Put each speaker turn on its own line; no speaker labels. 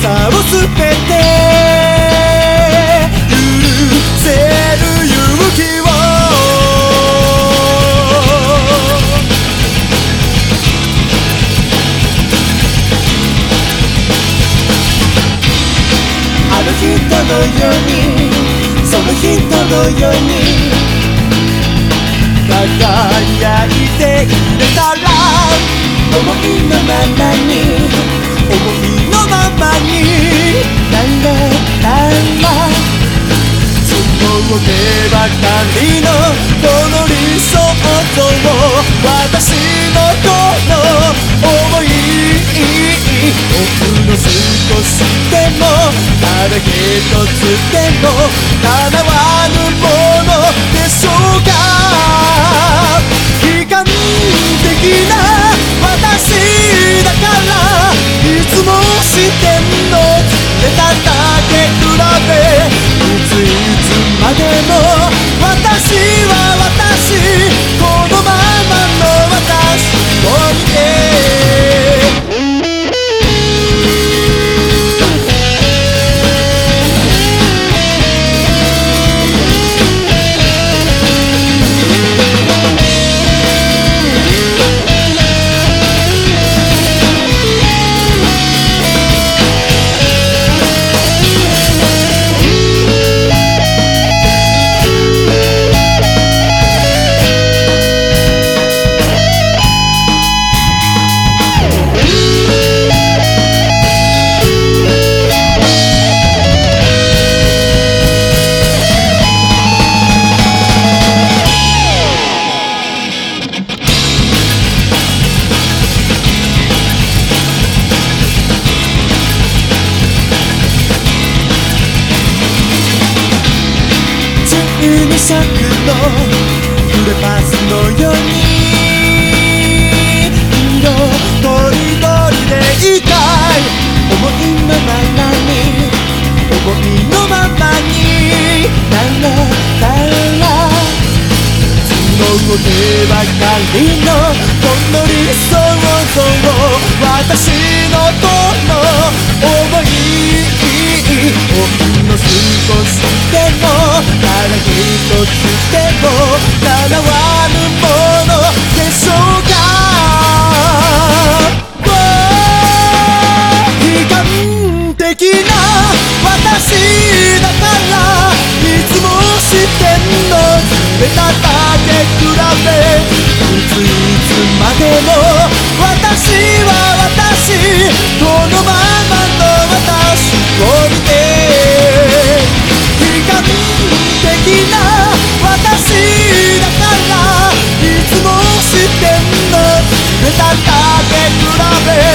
噂をすべて許せる勇気をあの人のように。その人のように。輝いていれたら思いのままのこの理想と私のこの思い僕の少しでもただ一つでも叶わぬものでしょうか12色のフレパスのように色とりどりでいたい。思いのままに思いのままに。ララララ角を手ばかりのこの理想像私のこの叩け比べいついつまでも私は私このままの私を見て非感的な私だからいつも視点の。叩け比べ